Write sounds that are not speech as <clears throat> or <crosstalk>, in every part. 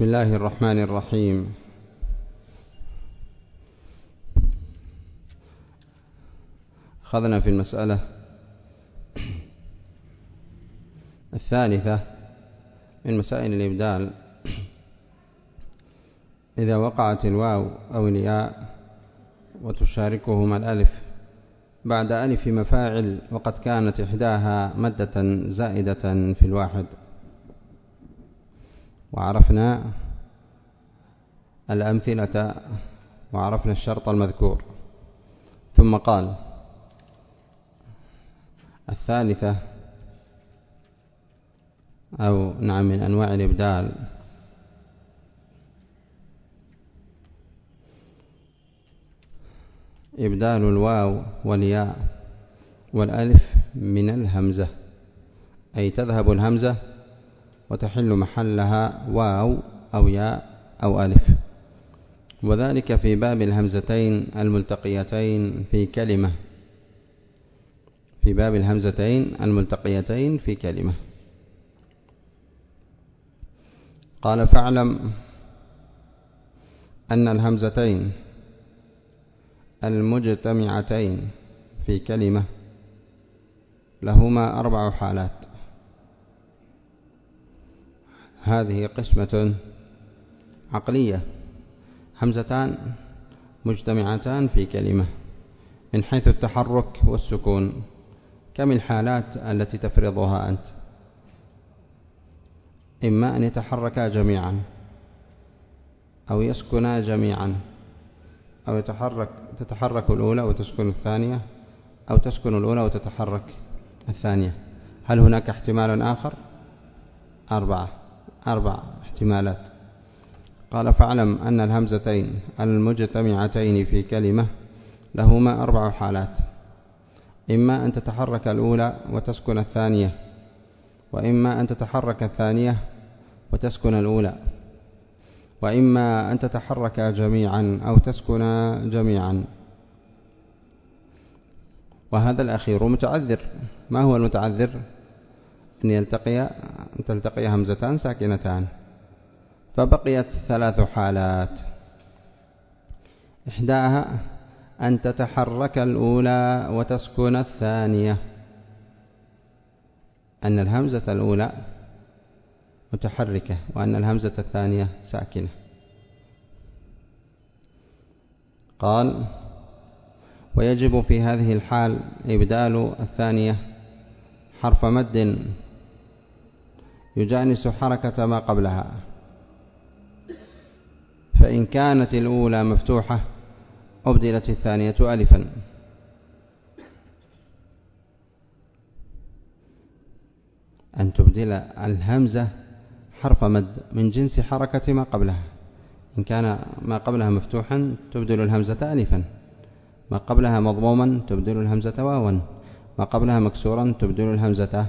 بسم الله الرحمن الرحيم. أخذنا في المسألة الثالثة من مسائل الإبدال. إذا وقعت الواو أو الياء وتشاركهما الألف بعد ألف مفاعل وقد كانت إحداها مدة زائدة في الواحد. وعرفنا الأمثلة وعرفنا الشرط المذكور. ثم قال الثالثة أو نعم من أنواع الإبدال. إبدال الواو والياء والألف من الهمزة أي تذهب الهمزة وتحل محلها واو أو ياء أو ألف. وذلك في باب الهمزتين الملتقيتين في كلمة. في باب الهمزتين الملتقيتين في كلمة. قال فاعلم أن الهمزتين المجتمعتين في كلمة لهما أربع حالات. هذه قسمة عقلية همزتان مجتمعتان في كلمة من حيث التحرك والسكون كم الحالات التي تفرضها أنت؟ إما أن يتحركا جميعا أو يسكنا جميعا أو يتحرك تتحرك الأولى وتسكن الثانية أو تسكن الأولى وتتحرك الثانية. هل هناك احتمال آخر؟ أربعة. أربع احتمالات. قال فاعلم أن الهمزتين المجتمعتين في كلمة لهما أربع حالات. إما أن تتحرك الأولى وتسكن الثانية وإما أن تتحرك الثانية وتسكن الأولى وإما أن تتحرك جميعا أو تسكن جميعا. وهذا الأخير متعذر. ما هو المتعذر؟ أن يلتقي أن تلتقي همزتان ساكنتان. فبقيت ثلاث حالات. إحداها أن تتحرك الأولى وتسكن الثانية. أن الهمزة الأولى متحركة وأن الهمزة الثانية ساكنة. قال ويجب في هذه الحال إبدال الثانية حرف مد يجانس حركة ما قبلها. فإن كانت الأولى مفتوحة أبدلت الثانية ألفا. أن تبدل الهمزة حرف مد من جنس حركة ما قبلها. إن كان ما قبلها مفتوحا تبدل الهمزة ألفا. ما قبلها مضموما تبدل الهمزة واوا. ما قبلها مكسورا تبدل الهمزة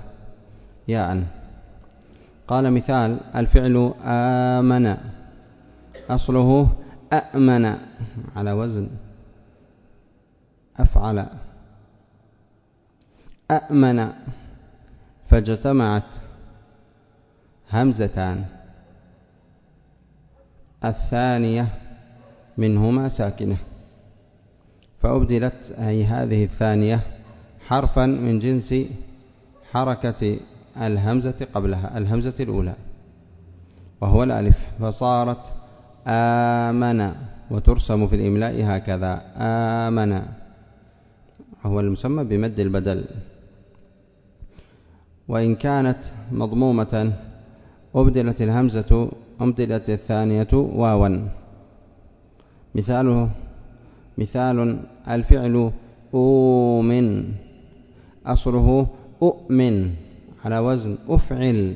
ياء. قال مثال الفعل آمن. أصله أأمن. على وزن. أفعل. أأمن. فاجتمعت همزتان. الثانية منهما ساكنة. فأبدلت أي هذه الثانية حرفا من جنس حركة الهمزة قبلها الهمزة الأولى. وهو الألف. فصارت آمن وترسم في الإملاء هكذا. آمن. هو المسمى بمد البدل. وإن كانت مضمومة أبدلت الهمزة أبدلت الثانية واوا. مثاله مثال الفعل أؤمن أصله أؤمن. على وزن أفعل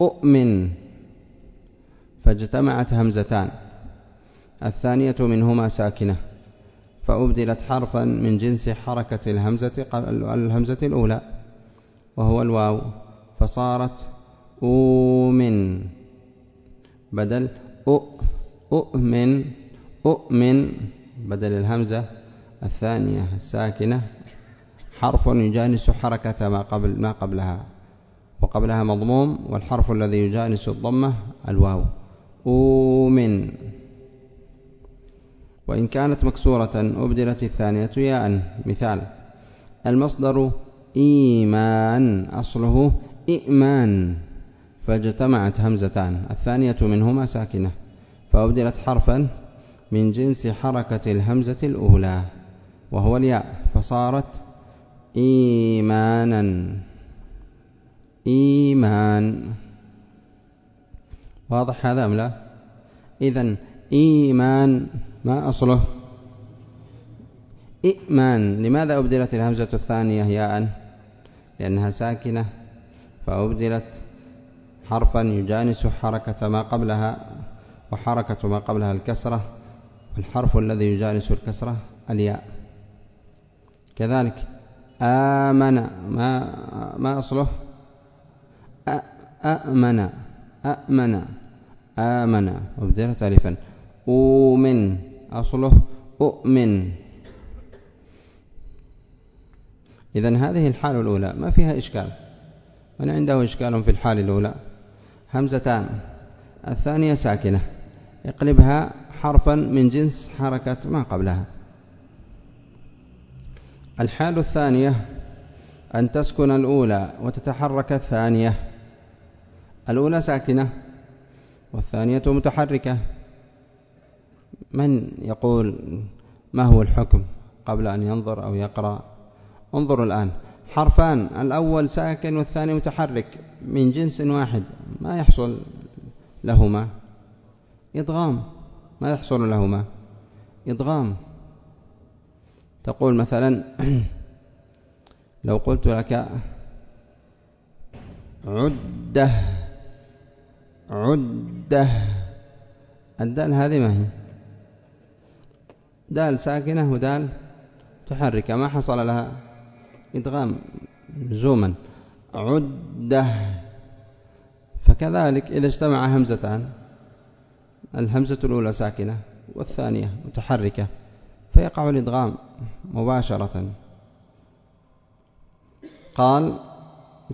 أؤمن. فاجتمعت همزتان. الثانية منهما ساكنة. فأبدلت حرفا من جنس حركة الهمزة الهمزة الأولى وهو الواو. فصارت أؤمن. بدل أؤمن أؤمن. بدل الهمزة الثانية الساكنة حرف يجانس حركة ما قبل ما قبلها. وقبلها مضموم والحرف الذي يجانس الضمة الواو. أومن. وإن كانت مكسورة أبدلت الثانية ياء. مثال المصدر إيمان أصله إئمان فاجتمعت همزتان الثانية منهما ساكنة. فأبدلت حرفا من جنس حركة الهمزة الأولى وهو الياء. فصارت إيمانا. إيمان. واضح هذا أم لا؟ إذن إيمان ما أصله؟ إئمان لماذا أبدلت الهمزة الثانية ياء؟ لأنها ساكنة. فأبدلت حرفا يجانس حركة ما قبلها وحركة ما قبلها الكسرة. والحرف الذي يجانس الكسرة الياء. كذلك آمن. ما ما أصله؟ أأمن. أأمن. آمن. وابدلت ألفا أؤمن. أصله أؤمن. إذا هذه الحالة الأولى. ما فيها إشكال؟ من عنده إشكال في الحال الأولى؟ همزتان. الثانية ساكنة. اقلبها حرفا من جنس حركة ما قبلها. الحال الثانية أن تسكن الأولى وتتحرك الثانية. الأولى ساكنة والثانية متحركة. من يقول ما هو الحكم قبل أن ينظر أو يقرأ؟ انظروا الآن. حرفان الأول ساكن والثاني متحرك من جنس واحد. ما يحصل لهما؟ إضغام ما يحصل لهما؟ إضغام تقول مثلا <clears throat> لو قلت لك عدة عدة الدال هذه ما هي؟ دال ساكنة ودال تحركة ما حصل لها إدغام لزوما عدة. فكذلك إذا اجتمع همزتان الهمزة الأولى ساكنة والثانية متحركة. فيقع الإدغام مباشرة. قال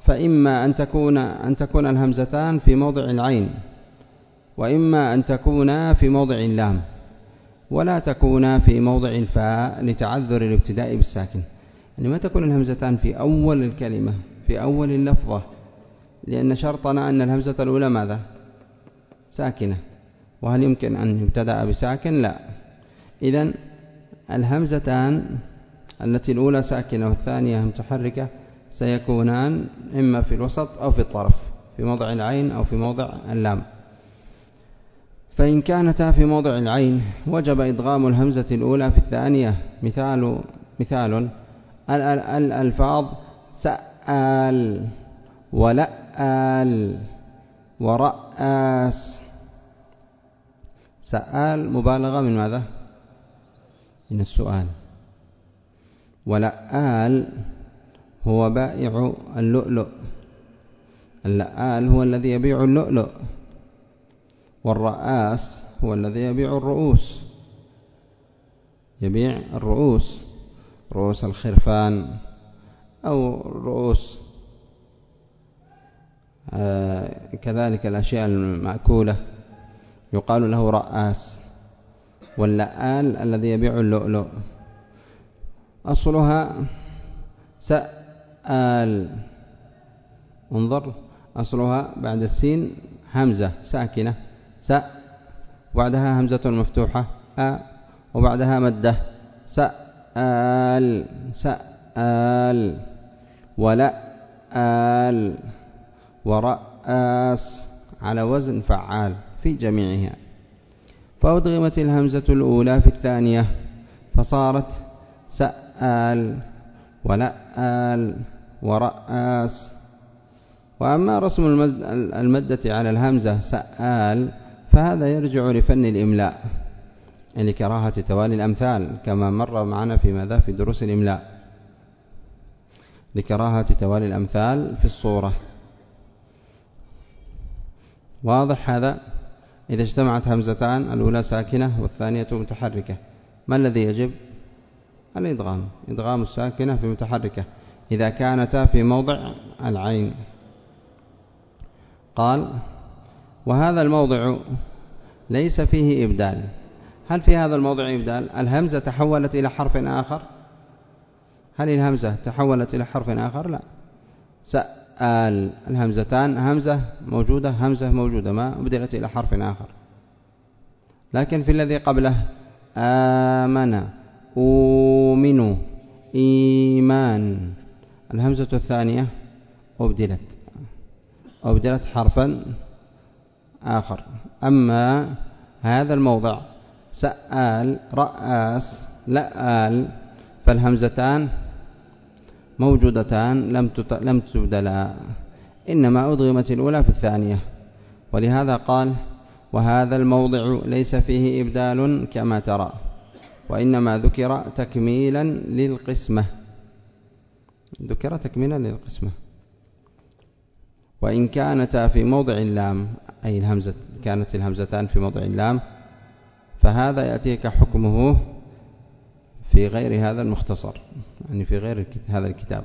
فإما أن تكون أن تكون الهمزتان في موضع العين وإما أن تكونا في موضع اللام ولا تكونا في موضع الفاء لتعذر الابتداء بالساكن. يعني ما تكون الهمزتان في أول الكلمة في أول اللفظة لأن شرطنا أن الهمزة الأولى ماذا؟ ساكنة. وهل يمكن أن يبتدأ بساكن؟ لا. إذا الهمزتان التي الأولى ساكنة والثانية متحركة سيكونان إما في الوسط أو في الطرف في موضع العين أو في موضع اللام. فإن كانتا في موضع العين وجب إدغام الهمزة الأولى في الثانية. مثال مثال الألفاظ سأل ولأل ورأس. سأل مبالغة من ماذا؟ من السؤال. ولأل هو بائع اللؤلؤ. اللآل هو الذي يبيع اللؤلؤ. والرآس هو الذي يبيع الرؤوس. يبيع الرؤوس. رؤوس الخرفان أو رؤوس آه، كذلك الأشياء المأكولة. يقال له رآس. واللآل الذي يبيع اللؤلؤ. أصلها سأل. انظر أصلها بعد السين همزة ساكنة. س وبعدها همزة مفتوحة أ. وبعدها مدة سأل. سأل. ولأل. ورأس. على وزن فعال في جميعها. فأدغمت الهمزة الأولى في الثانية فصارت سأل ولأل ورأس. وأما رسم المدة على الهمزة سأل فهذا يرجع لفن الإملاء لكراهة توالي الأمثال كما مر معنا في ماذا في دروس الإملاء. لكراهة توالي الأمثال في الصورة. واضح هذا؟ إذا اجتمعت همزتان الأولى ساكنة والثانية متحركة. ما الذي يجب؟ الإدغام. إدغام الساكنة في متحركة. إذا كانتا في موضع العين. قال وهذا الموضع ليس فيه إبدال. هل في هذا الموضع إبدال؟ الهمزة تحولت إلى حرف آخر؟ هل الهمزة تحولت إلى حرف آخر؟ لا. سأل الهمزتان همزة موجودة همزة موجودة ما أبدلت إلى حرف آخر. لكن في الذي قبله آمن أؤمن إيمان. الهمزة الثانية أبدلت أبدلت حرفا آخر. أما هذا الموضع سآل رأس لآل فالهمزتان موجودتان لم لم تبدلا. إنما أضغمت الأولى في الثانية. ولهذا قال وهذا الموضع ليس فيه إبدال كما ترى وإنما ذكر تكميلا للقسمة. ذكر تكميلا للقسمة. وإن كانتا في موضع اللام أي الهمزة كانت الهمزتان في موضع اللام فهذا يأتيك حكمه في غير هذا المختصر يعني في غير هذا الكتاب.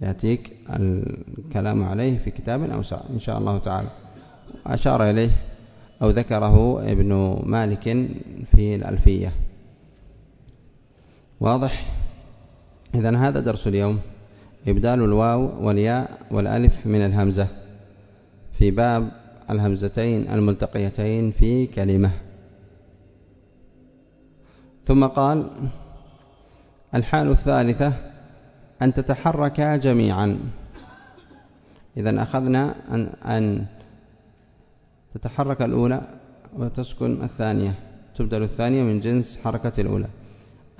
يأتيك الكلام عليه في كتاب أوسع إن شاء الله تعالى. أشار إليه أو ذكره ابن مالك في الألفية. واضح؟ إذا هذا درس اليوم. إبدال الواو والياء والألف من الهمزة. في باب الهمزتين الملتقيتين في كلمة. ثم قال الحال الثالثة أن تتحركا جميعا. إذا أخذنا أن, أن تتحرك الأولى وتسكن الثانية. تبدل الثانية من جنس حركة الأولى.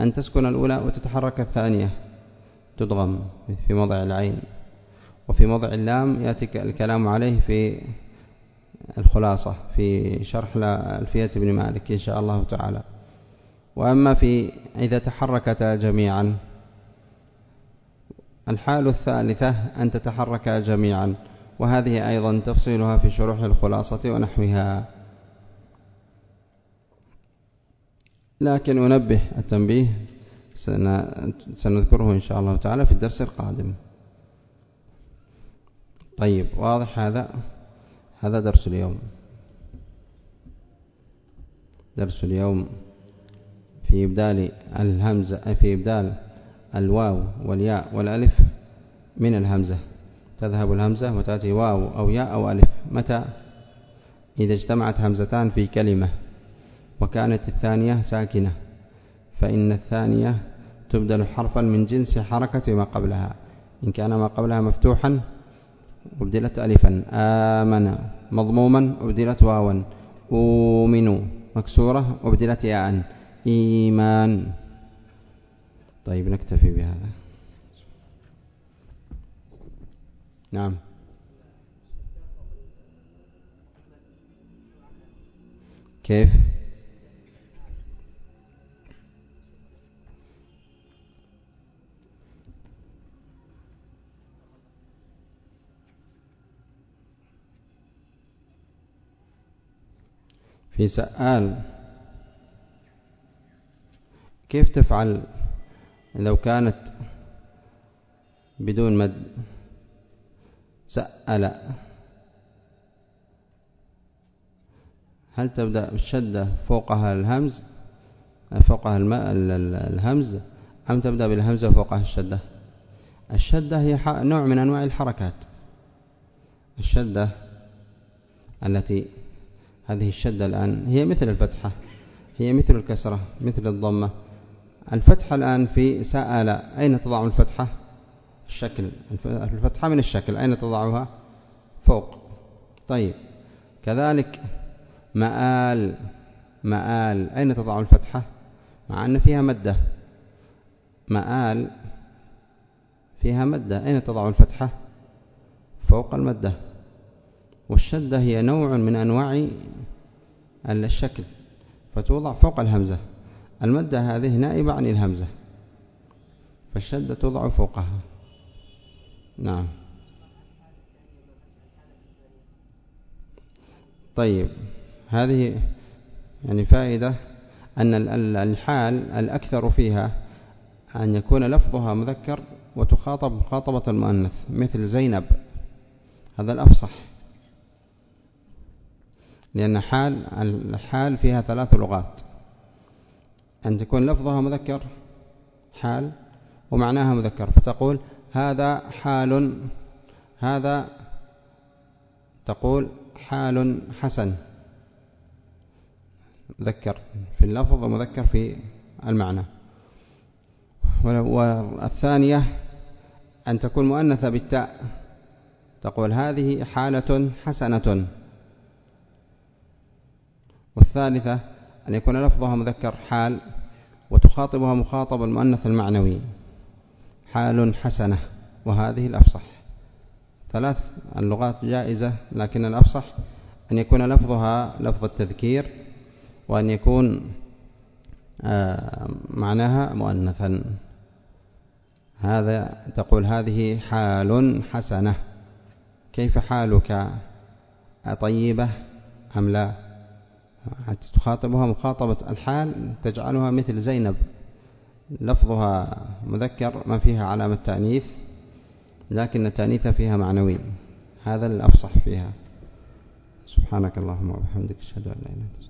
أن تسكن الأولى وتتحرك الثانية. تدغم في موضع العين. وفي موضع اللام يأتي الكلام عليه في الخلاصة في شرح الفية بن مالك إن شاء الله تعالى. وأما في إذا تحركتا جميعا. الحال الثالثة أن تتحركا جميعا وهذه أيضا تفصيلها في شروح الخلاصة ونحوها. لكن أنبه التنبيه سنذكره إن شاء الله تعالى في الدرس القادم. طيب واضح هذا؟ هذا درس اليوم. درس اليوم. في إبدال الهمزة في إبدال الواو والياء والألف من الهمزة. تذهب الهمزة وتأتي واو أو ياء أو ألف. متى؟ إذا اجتمعت همزتان في كلمة وكانت الثانية ساكنة فإن الثانية تبدل حرفا من جنس حركة ما قبلها. إن كان ما قبلها مفتوحا أبدلت ألفا. آمن. مضموما أبدلت واوا. أؤمن مكسورة أبدلت ياء. إيمان طيب نكتفي بهذا. نعم. كيف؟ في سآل كيف تفعل لو كانت بدون مد؟ سأل. هل تبدأ بالشدة فوقها الهمز فوقها الماء الهمز أم تبدأ بالهمزة فوقها الشدة؟ الشدة هي نوع من أنواع الحركات. الشدة التي هذه الشدة الآن هي مثل الفتحة هي مثل الكسرة مثل الضمة. الفتحة الآن في سأل. أين تضع الفتحة؟ الشكل. الفتحة من الشكل. أين تضعها؟ فوق. طيب. كذلك مآل. مآل. أين تضع الفتحة؟ مع أن فيها مدة. مآل. فيها مدة. أين تضع الفتحة؟ فوق المدة. والشدة هي نوع من أنواع الشكل. فتوضع فوق الهمزة. المدة هذه نائبة عن الهمزة فالشدة توضع فوقها. نعم. طيب هذه يعني فائدة أن الحال الأكثر فيها أن يكون لفظها مذكر وتخاطب مخاطبة المؤنث مثل زينب. هذا الأفصح. لأن حال الحال فيها ثلاث لغات. أن تكون لفظها مذكر حال ومعناها مذكر. فتقول هذا حال هذا تقول حال حسن. مذكر في اللفظ ومذكر في المعنى. والثانية أن تكون مؤنثة بالتاء. تقول هذه حالة حسنة. والثالثة أن يكون لفظها مذكر حال وتخاطبها مخاطب المؤنث المعنوي. حال حسنة وهذه الأفصح. ثلاث اللغات جائزة لكن الأفصح أن يكون لفظها لفظ التذكير وأن يكون آه، معناها مؤنثا. هذا تقول هذه حال حسنة. كيف حالك؟ طيبة أم لا؟ حتى تخاطبها مخاطبة الحال تجعلها مثل زينب. لفظها مذكر ما فيها علامة تأنيث لكن التأنيث فيها معنوي. هذا الأفصح فيها. سبحانك اللهم وبحمدك أشهد أن لا إله إلا أنت.